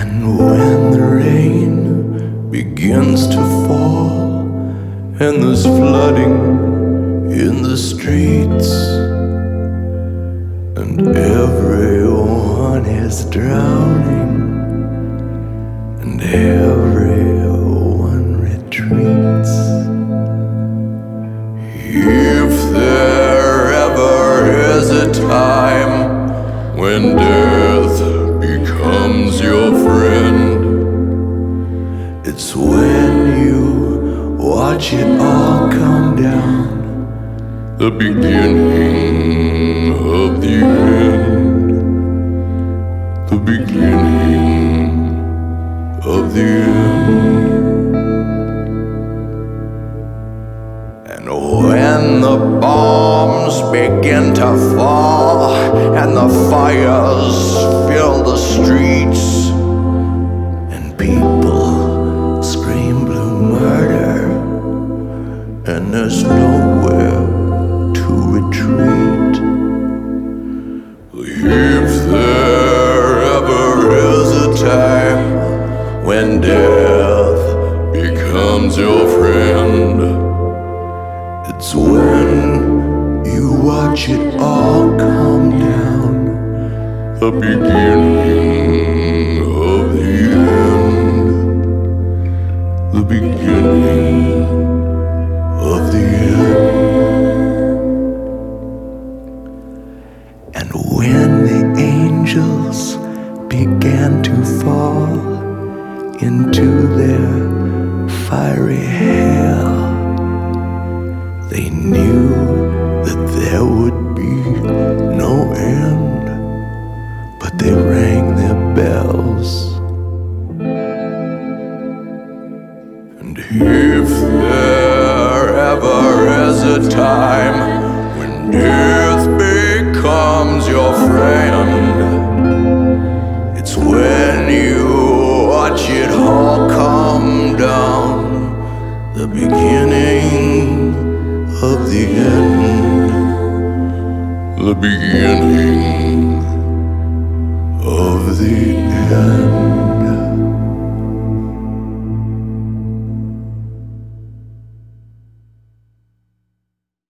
And when the rain begins to fall, and there's flooding in the streets, and everyone is drowning, and everyone retreats. If there ever is a time when death it's when you watch it all come down the beginning of the end. The beginning of the end. And when the bombs begin to fall and the fires fill the streets your friend, it's when you watch it all come down. The beginning of the end. The beginning of the end. And when the angels began to fall into their fiery hell, they knew that there would be no end, but they rang their bells. And if there ever is a time when death The beginning of the end. The beginning